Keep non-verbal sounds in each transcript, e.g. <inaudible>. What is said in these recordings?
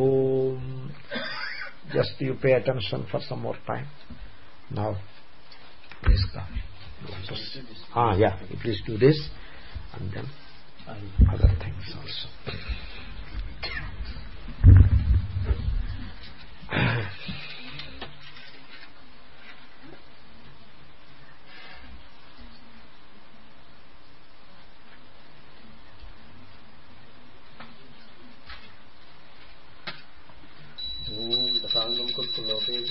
Om. Just you pay attention for some more time. Now, please come. Ah, yeah, please do this and then other things also.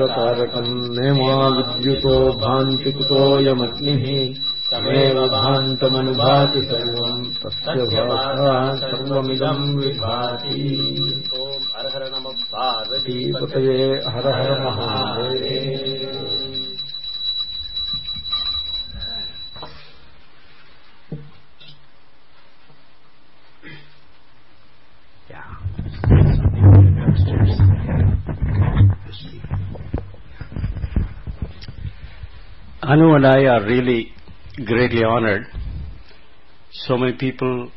चन्द्रतारकम् नेमा विद्युतो भान्ति कुतोऽयमग्निः तमेव भान्तमनुभाति सर्वम्। तस्य भाषा सर्वमिदम् विभाति ॐ हर हर नमः पार्वतीपतये Har Har Mahadev Anu and I are really greatly honored. So many people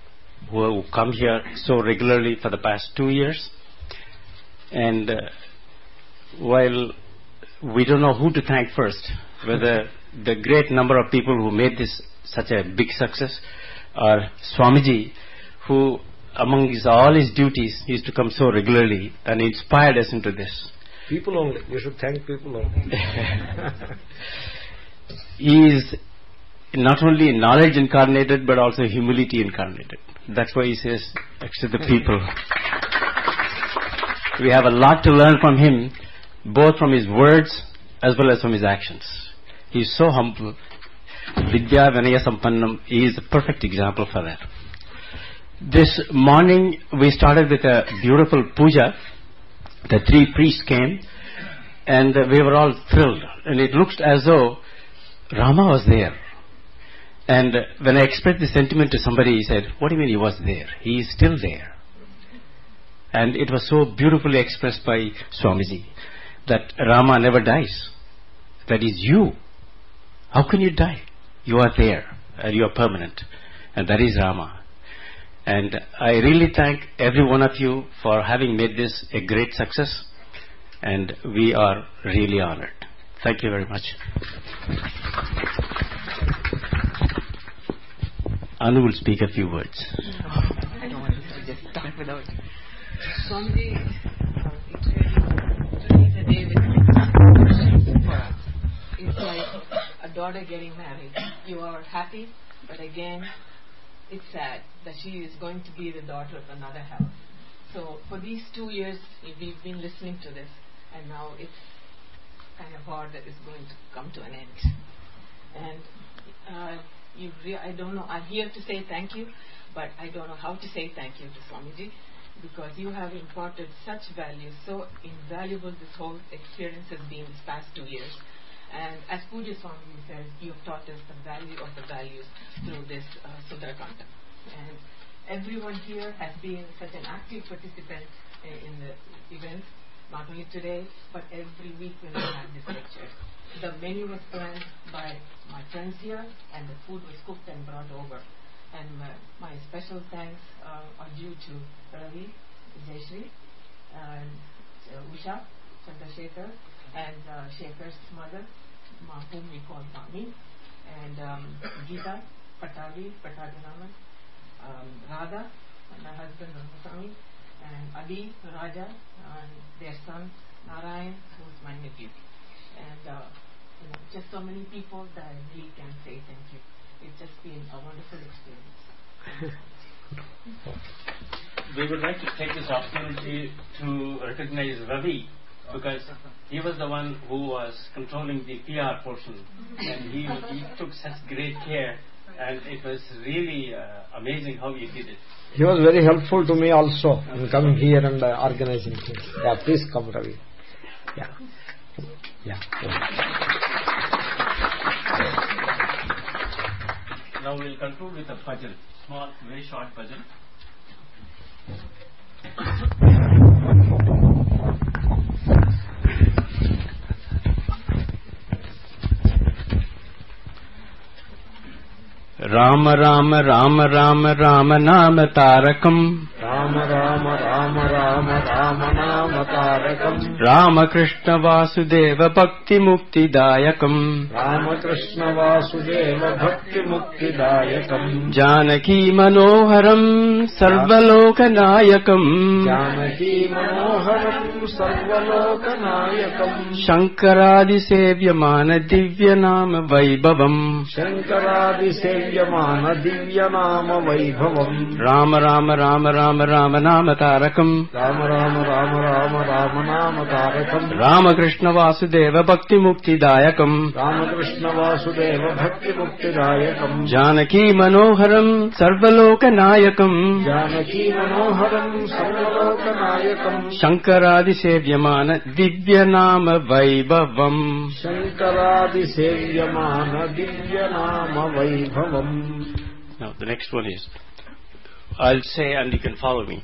who have come here so regularly for the past two years. And uh, while we don't know who to thank first, whether <laughs> the great number of people who made this such a big success or Swamiji, who among his, all his duties used to come so regularly and inspired us into this. People only. You should thank people only. <laughs> he is not only knowledge incarnated but also humility incarnated. That's why he says, accept the people. we have a lot to learn from him, both from his words as well as from his actions. He is so humble. Vidya Vinaya Sampannam, is a perfect example for that. This morning we started with a beautiful puja. The three priests came and we were all thrilled. And it looked as though Rama was there. And when I expressed the sentiment to somebody, he said, What do you mean he was there? He is still there. And it was so beautifully expressed by Swamiji that Rama never dies. That is you. How can you die? You are there and you are permanent. And that is Rama. And I really thank every one of you for having made this a great success. And we are really honored. Thank you very much. Anu will speak a few words. I don't want to just talk without Swamiji, uh, it's really, a day for us. It's like a daughter getting married. You are happy, but again, it's sad that she is going to be the daughter of another house. So for these two years, we've been listening to this, and now it's kind of hard that it's going to come to an end. And uh, you re- I don't know. I'm here to say thank you, but I don't know how to say thank you to Swamiji because you have imparted such values, so invaluable this whole experience has been this past two years. And as Pujya Swamiji says, you have taught us the value of the values through this uh, Sundarakanda. And everyone here has been such an active participant uh, in the events, not only today, but every week when we have these lectures. The menu was planned by my friends here, and the food was cooked and brought over. And my, my special thanks uh, are due to Ravi, Jayashree, and uh, Usha, Chandrasekhar, and uh, Shekhar's mother, Ma, whom we call Mami, and um, Geeta, Patali, Patadinaman, um, Radha, and her husband Ramaswamy, and Adi, Raja, and their son Narayan, who's my nephew. And uh, you know, just so many people that I really can't say thank you. It's just been a wonderful experience. <laughs> We would like to take this opportunity to recognize Ravi because he was the one who was controlling the PR portion <laughs> and he, he took such great care and it was really uh, amazing how you did it. He was very helpful to me also in coming here and uh, organizing things. Yeah, please come, Ravi. Yeah. Yeah. Now we'll conclude with a bhajan, small, very short bhajan. Ram Ram Ram Ram Ram नाम तारकम राम राम राम राम राम नाम तारकम् राम कृष्ण वासुदेव भक्ति मुक्तिदायकम राम कृष्ण वासुदेव भक्तिमुक्तिदायकम् जानकी मनोहरम सर्वलोकनायकम जानकी मनोहरम् सर्वलोकनायकम् शङ्करादिसेव्यमान दिव्य नाम वैभवम् शङ्करादिसेव्यमान दिव्यनाम वैभवम् राम राम राम राम राम नाम رام کشنکتی جانکی منوہر سروک ناکم جانکی منوہر ناکم شنکرا سویم دام ویب شنکرا سی نام say and you can follow me.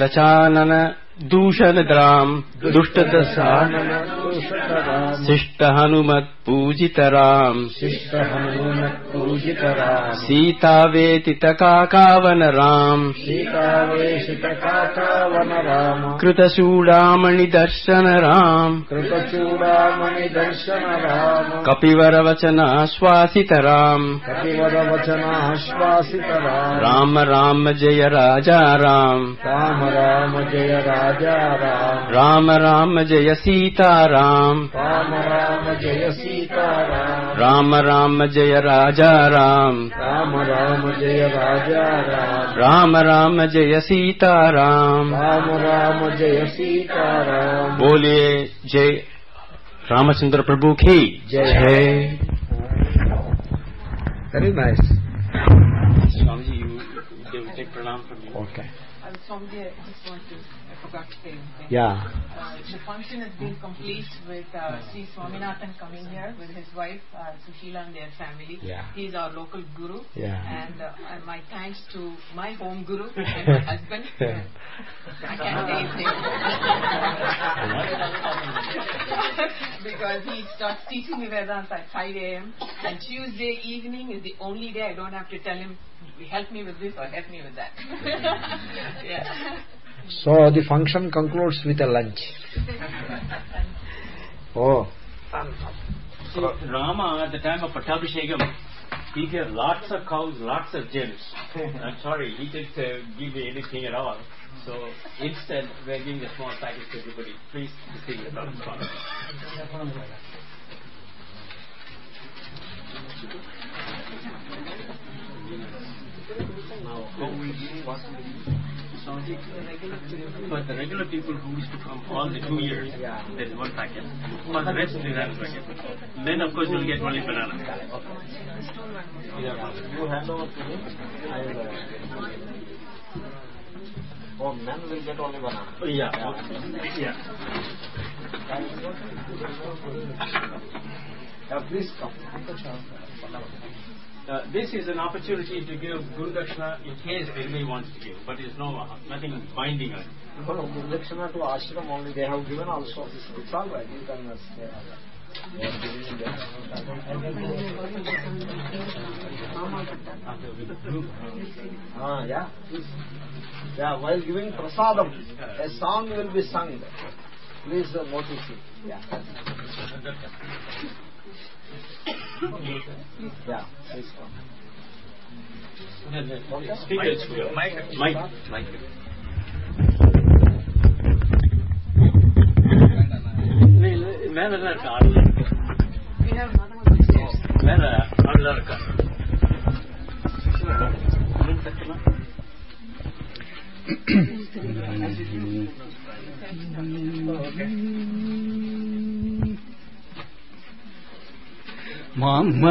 دشان दूषण राम दुष्टद शानन दूषित राम शिष्ट हनुमत पूजित राम शिष्ट हनुमत पूजित राम सीता वेतित काकावन राम सीतावेशित काकावन राम कृतचूडामणि दर्शन राम कृतचूडामणि दर्शन राम कपिवर वचनाश्वासित राम कपिवर वचनाश्वासित राम राम राम जय राजा राम राम राम जय राजा राम राम राम जय सीता राम राम राम जय सीता राम राम राम जय राजा राम राम राम जय राजा राम राम राम जय सीता राम राम राम जय सीता राम बोलिए जय रामचंद्र प्रभु की जय। जय Very nice. Swami ji they will take pranam from you. Okay. Uh, Swamiji, I just want to, I forgot to say one thing. Yeah. Uh, the function has been complete with uh, Sri Swaminathan coming here with his wife uh, Sushila and their family. Yeah. He's our local guru. Yeah. And, uh, and my thanks to my home guru <laughs> and my husband. I can't say his name. <laughs> because he starts teaching me Vedanta at 5 a.m. And Tuesday evening is the only day I don't have to tell him, help me with this or help me with that. <laughs> yeah. So the function concludes with a lunch. Oh. So Rama at the time of Pattabhishekam, he gave lots of cows, lots of gems. I'm sorry, he didn't uh, give me anything at all. So instead, we're giving a small package to everybody. Please receive it from Swami. Now, how we For the regular people who used to come all the two years, there is one packet. For the rest, there is packet. Then, of course, you'll get only banana. You hand over to me. I will. Uh, oh, men will get only banana. Oh, yeah. Yeah. Yeah, please come. Uh, this is an opportunity to give Guru Dakshina in case anybody wants to give, but it's no nothing binding on it. No, no, Gurdakshina to ashram only they have given also. It's all right. You can in. Ah, yeah. Yeah, while giving prasadam, a song will be sung. Please uh, notice. Yeah Yeah, please come. Speaker, Mike, Mike, Mike. மேல தான் இருக்கு ஆள் We have another one upstairs. மேல ஆள் தான் இருக்கா مام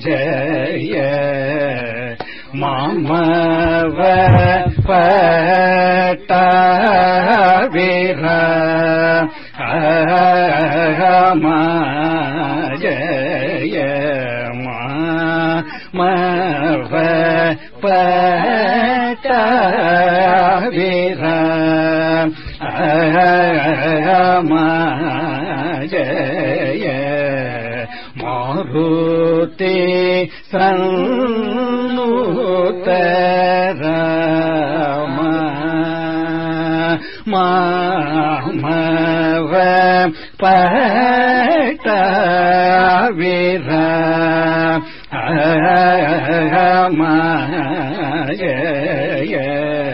ج مم پتا ماں متا जय मारुते सन्नुतर मामव पट विर जय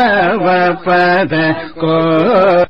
वल्लवपद को